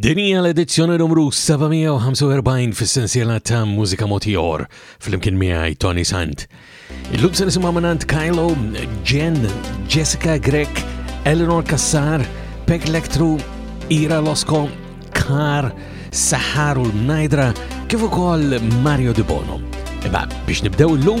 Din hija l-edizzjoni numru 745 fis-sensiela ta' Mużika Motior flimkien miegħi Tony Sant. Illum se nisimgħu mingħand Kylo, Jen, Jessica Grek, Eleanor Kassar, Peg Lektru, Ira Losko, Kar, Sahar u l-Najdra kif ukoll Mario De Bono. Iba biex nibdew illum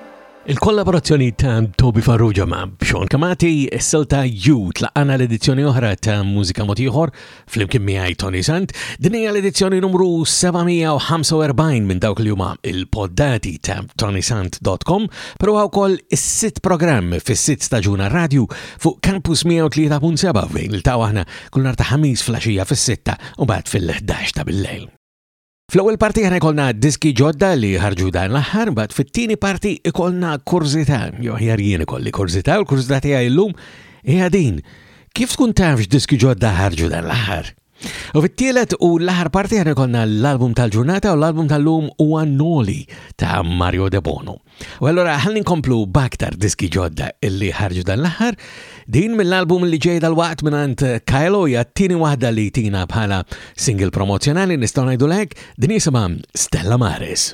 Il-kollaborazzjoni ta' Toby Farrugia ma' Sean Kamati, s-silta You tlaqana l-edizzjoni oħra ta' Mużika Mod Ieħor flimkien miegħi Tony Sant. Din hija l-edizzjoni numru 745 minn dawk li huma il-poddati ta' tonysant.com, però wkoll is-sitt programm fis-sitt staġuna radju fuq Campus 103.7 fejn il-taw aħna kull nhar ta' ħamis fl-għaxija fis-sitta u bad fil-11 ta' bil-lejl. Fl-ewwel parti ħana jkollna diski ġodda li ħarġu dan l-aħħar, mbagħad fit-tieni parti ikollna kurżità, jew ħjar jien ikolli kurżità, u l-kurżità tiegħi llum hija din. Kif tkun tafx diski ġodda ħarġu dan l-aħħar? U fit-tielet u l-aħħar parti ħana jkollna l-album tal-ġurnata u l-album tal-lum huwa Noli ta' Mario De Bono. U allora ħalli nkomplu baktar diski ġodda illi ħarġu dan l-aħħar. Din mill-album li ġej dal-waqt minnant Kylo hija t-tieni waħda li tina bħala single promozzjonali nistgħu ngħidu lek din jisimha Stella Maris.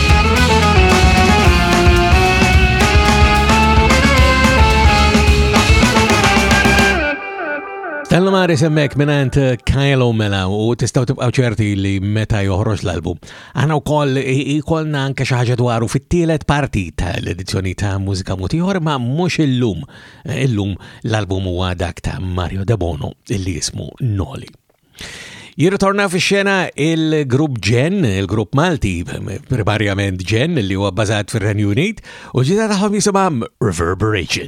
Tal-mari semmek minant eh, Kyle O'Mela u tistaw tibqaw ċerti li meta joħroġ l-album. Aħna u koll ikolna anke xaħġa dwaru fit-tielet parti tal-edizzjoni ta' mużika mutiħor ma' mux illum. Eh, illum l-album huwa dak ta' Mario Debono illi jismu Noli. Jirritorna fi xena il-grupp Gen, il-grupp Malti, primarjament Gen, li huwa bbażat fir-Renju Unit, u ġita tagħhom jisimha Reverberation.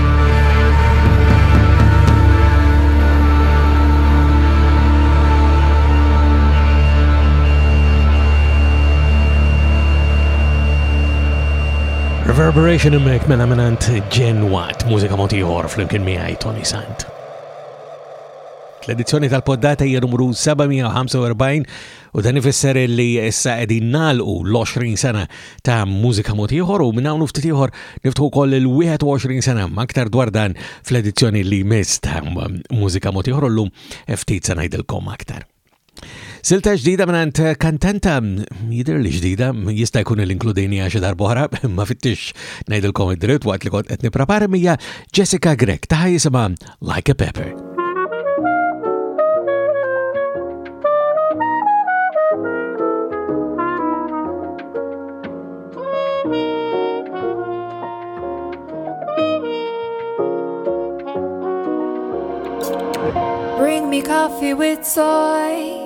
Reverberation immek mela minant Gen Watt, mużika motiħor fl-imkien miħaj Tony Sant. L-edizzjoni tal-poddata hija numru 745 U dan ifisser li issa qegħdin nagħlqu l-20 sena ta' mużika mod ieħor u minn hawn ftit ieħor niftħu wkoll il-21 sena aktar dwar dan fl-edizzjoni li jmiss ta' mużika mod ieħor llum ftit se ngħidilkom aktar. Silta ġdida minn kantanta jidher li ġdida jista' jkun l-inkludini għax darbohra ma fittix ngħidilkom id-dritt waqt li kont qed nipprepara mija Jessica Grek taħ jisimha Like a Pepper. Bring me coffee with soy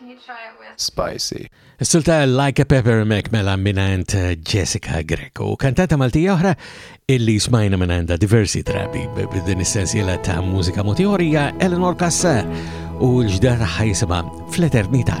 Can you try it with. Spicy. Is-silta Like a Pepper Mac mela minant Jessica Greco, kantata Maltija oħra illi smajna minanda diversi drabi b'din is-sensiela ta' mużika motiħorija Eleanor Kassa u l-ġda taħħa jisima fl-eternità.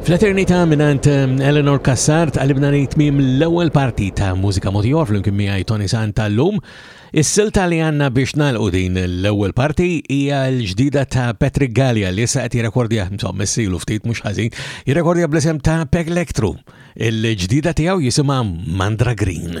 Fl-Eternità mingħand Eleanor Cassar tqalibna li tmiem l-ewwel parti ta' Mużika Mod Ieħor flimkien miegħi Tony Sant tal-lum. Is-silta li għandna biex nagħlqu din l-ewwel parti hija l-ġdida ta' Patrick Gallia li issa qed jirrekordja insomma issilu ftit mhux ħażin, jirrekordja bl-isem ta' Peg Electro. Il-ġdida tiegħu jisimha Mandra Green.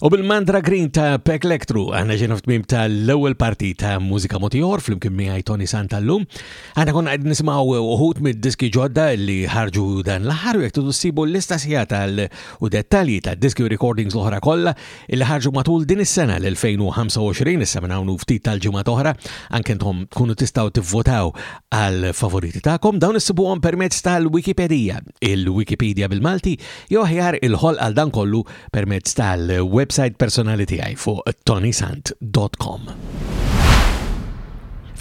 U bil-mandra green ta' Pek Lektru, għanna ġena f'tmim ta' l-ewel parti ta' mużika motiħor fl-imkien miħaj Tony Santallum. Għanna konna għed nismaw uħut mid diski ġodda li ħarġu dan l-ħar u jek tudu s-sibu l-lista sħiħa tal u dettalji ta' diski u recordings l-oħra kolla li ħarġu matul din is-sena l-2025 issa minn hawn ftit tal-ġimgħa oħra anke intom tkunu tistgħu tivvotaw għal favoriti tagħkom dawn issibuhom permezz tal-Wikipedija il-Wikipedia bil-Malti, jew aħjar il-ħolq għal dan kollu permezz tal-website personali tiegħi fuq tonysant.com.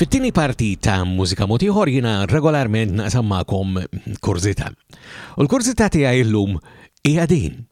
Fit-tieni parti ta' Mużika Motiħor jina regolarment naqsam ma'kom kurzita. U l-kurzita tiegħi llum hija din.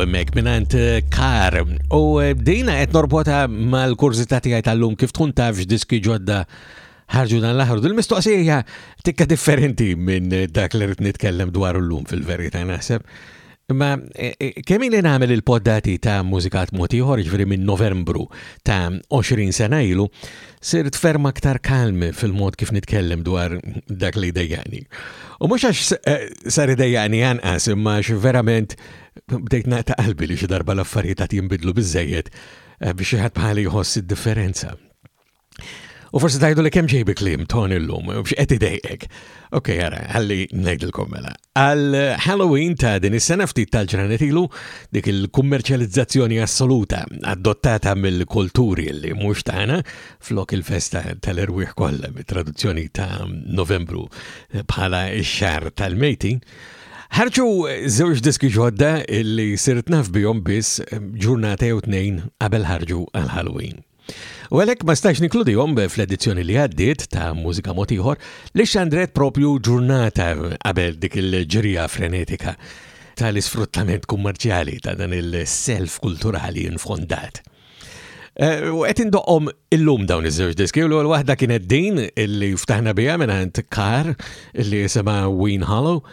hemmhekk minant eh, kar. U eh, dina qed norbota mal-kurzita tiegħi tal-lum kif tkun tafx diski ġodda ħarġu dan l-aħħar. Dil-mistoqsija tikka differenti minn dak li rrid nitkellem dwar l-lum fil-verità naħseb. Ma e, e, kemm li nagħmel il-poddati ta' mużikat mod ieħor ġifieri minn Novembru ta' 20 sena ilu, sirt ferm aktar kalm fil-mod kif nitkellem dwar dak li dejjani. U mhux għax e, sar dejjani anqas imma għax verament bdejt naqta' qalbi li xi darba l-affarijiet qed jinbidlu biżejjed biex xi ħadd bħali jħoss id-differenza. U forsi tajdu li kemm ġejbi klim ton illum, biex qed idejqek. Ok, għara, għalli ngħidilkom mela. Għal Halloween ta' din is-sena ftit tal-ġranet ilu dik il-kummerċjalizzazzjoni assoluta adottata mill-kulturi li mhux tagħna flok il-festa tal-irwieħ kollha mit-traduzzjoni ta' Novembru bħala x-xar tal-mejti. Ħarġu żewġ diski ġodda li sirt naf bihom biss ġurnata jew tnejn qabel ħarġu għal Halloween. U għalhekk ma stajx ninkludihom fl-edizzjoni li għaddiet ta' Mużika Mod Ieħor li xandret propju ġurnata qabel dik il-ġirija frenetika tal-isfruttament kummerċjali ta' dan il-self kulturali infondat. Eh, u qed indoqhom illum dawn iż-żewġ diski, u l-waħda kienet din illi ftaħna biha minn kar illi jisimha Ween Hollow,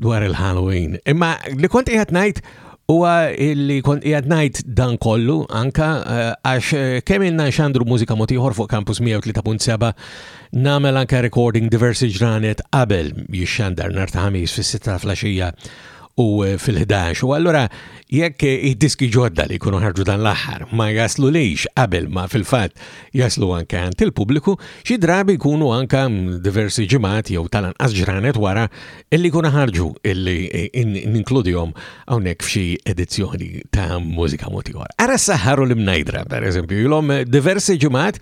dwar il-Halloween. Imma li kont qiegħed ngħid huwa li kont qiegħed ngħid dan kollu anka eh, għax eh, kemm ilna xandru mużika mod ieħor fuq Campus 103.7 nagħmel anka recording diversi ġranet qabel jixxandar nhar ta' ħamis fis-sitta flaxija u eh, fil-11. U allura jekk id-diski ġodda li jkunu ħarġu dan l-aħħar ma jaslu lejx qabel ma fil-fatt jaslu anke għand il-pubbliku, xi drabi jkunu anke mm, diversi ġimgħat jew tal-anqas ġranet wara illi kuna ħarġu illi ninkludihom hawnhekk f'xi edizzjoni ta' mużika motiħor. Ara saħħaru l-imnajdra, per eżempju, jilhom diversi ġimgħat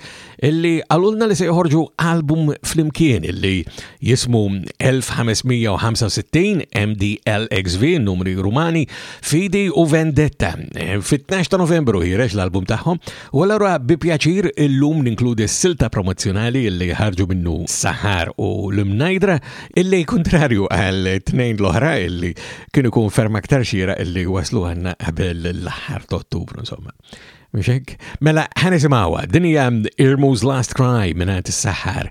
illi għalulna li se joħorġu album flimkien illi jismu 1565 MDLXV, numri Rumani, Fidi u Vendetta. Fit-12 ta' Novembru jirex l-album tagħhom U allura bi pjaċir illum ninkludi s-silta promozzjonali li ħarġu minnu Sahar u l-Mnajdra illi kontrarju għal tnejn l-oħra illi kienu kun ferm aktar xira illi waslu għanna qabel l-aħħar ta' Ottubru insomma. Mxek? Mela ħanisimawa, din hija Irmu's Last Cry minn Sahar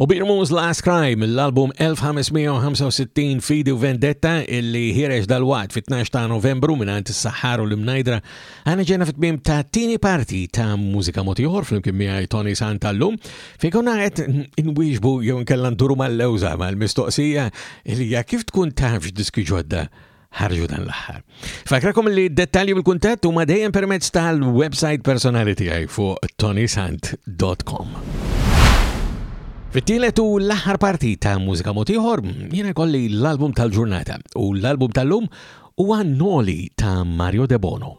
U Birmu's Last Cry mill-album 1565 Fidu Vendetta illi ħireġ dal-waqt fit-12 ta' novembru minnant s-Saharu l-Imnajdra għana ġena fit-bim ta' tini parti ta' mużika motiħor fl-imkien miħaj Tony Santallum fejkonna għet inwiġbu jew nkellan duru mal-lewza mal-mistoqsija illi kif tkun tafx diski ġodda ħarġu dan l-aħħar. Fakrakom li dettalji bil-kuntatt huma dejjem permezz tal-website personali tiegħi fuq tonisant.com. Fittilet u l-aħħar parti ta' mużika motiħor, jiena kolli l-album tal-ġurnata u l-album tal-lum u għannoli ta' Mario De Bono.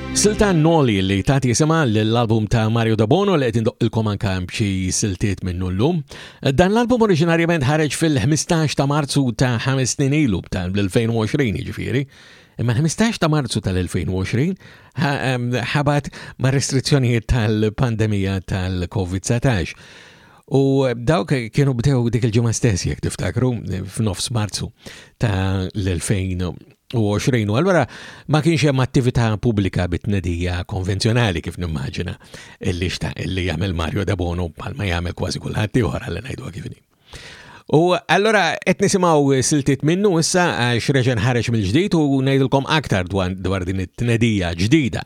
Silta Noli li tagħti jisimha l-album ta' Mario Dabono li qed indoqqilkom anke b'xi siltiet minnu llum. Dan l-album oriġinarjament ħareġ fil-15 ta' Marzu ta' ħames snin ilu tal-2020 jiġifieri. Imma 15 ta' Marzu tal-2020 ħabat ma' restrizzjonijiet tal-pandemija tal-COVID-19. U dawk kienu bdew dik il-ġimgħa stess jekk tiftakru f'nofs Marzu tal-2020. u 20 u allura ma kienx hemm attività pubblika bit-tnedija konvenzjonali kif nimmaġina illi xta' illi jagħmel Mario Dabonu bħalma jagħmel kważi kulħadd ieħor għal ngħidu kif U allura qed nisimgħu siltiet minnu issa għax reġa' nħareġ mill-ġdid u ngħidilkom aktar dwar din it-tnedija ġdida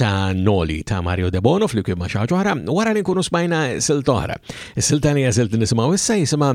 ta' Noli ta' Mario Debono fl-kien ma' xaħġa oħra, wara li nkunu smajna silt oħra. Is-silta li għażilt nisimgħu issa jisimha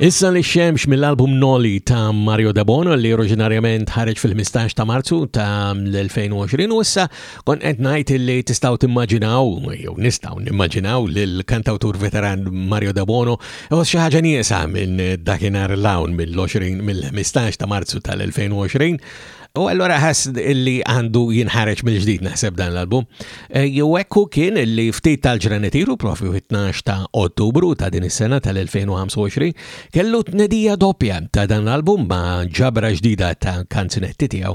Issa li xemx mill-album Noli ta' Mario Dabono li oriġinarjament ħareġ fil-15 ta' Marzu ta' l-2020 u issa Kont qed ngħid li tistgħu timmaġinaw, jew nistgħu nimmaġinaw lil kantawtur veteran Mario Dabono iħoss xi ħaġa nieqsa minn dakinhar l-hawn mill-20 mill-15 ta' Marzu tal-2020 U allora ħass illi għandu jinħareġ mill-ġdid naħseb dan l-album. Eh, jew hekk kien illi ftit tal-ġranetiru profi fit-12 ta' Ottubru ta' din is-sena tal-2025 kellu tnedija doppja ta' dan l-album ma' ġabra ġdida ta' kanzunetti tiegħu.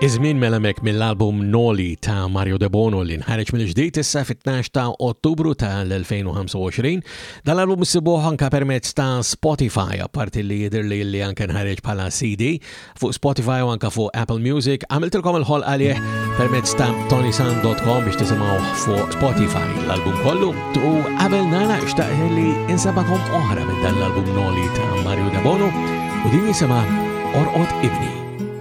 Iż-żmien mela hemmhekk mill-album Noli ta' Mario Debono li nħareġ mill-ġdid issa fit-12 ta' Ottubru tal-2025. Dal-album sibuh anka permezz ta' Spotify, apparti li jidher li li anke nħareġ bħala CD fuq Spotify u anka fuq Apple Music. Għamiltilkom il-ħol għalih permezz ta' tonisan.com biex tisimgħu fuq Spotify l-album kollu. U qabel nara xtaqt li insabakom oħra minn dan l-album Noli ta' Mario Debono u din jisimha Orqod Ibni.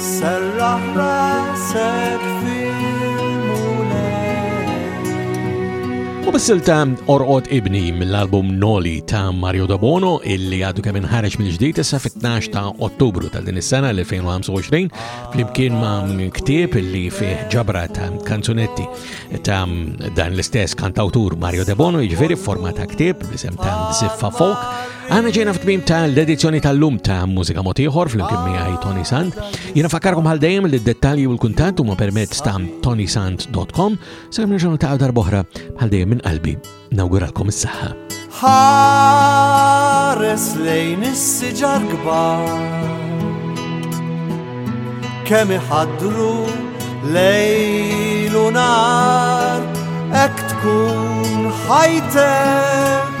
Serraħ rasek U bissil ta' Orqod Ibni mill-album Noli ta' Mario Dabono illi għadu kemm inħareġ mill-ġdid issa fit-12 ta' Ottubru ta' din is-sena 2025 flimkien ma' ktieb illi fih ġabra ta' kanzunetti ta' dan l-istess kantawtur Mario Dabono jiġifieri forma ta' ktieb bl-isem ta' Ziffa Folk Għana ġejna f'tmim ta' l-edizzjoni tal-lum ta' Mużika Motiħor fl-imkien miħaj Tony Sand. Jena fakkarkom għal dajem li d-dettalji u l-kuntat huma permezz ta' tonysand.com sa' minn ta' darboħra għal dajem minn qalbi. Nawguralkom s-saha. Ħares lejn is-siġar kbar kemm iħadru lejl u nar ek tkun ħajtek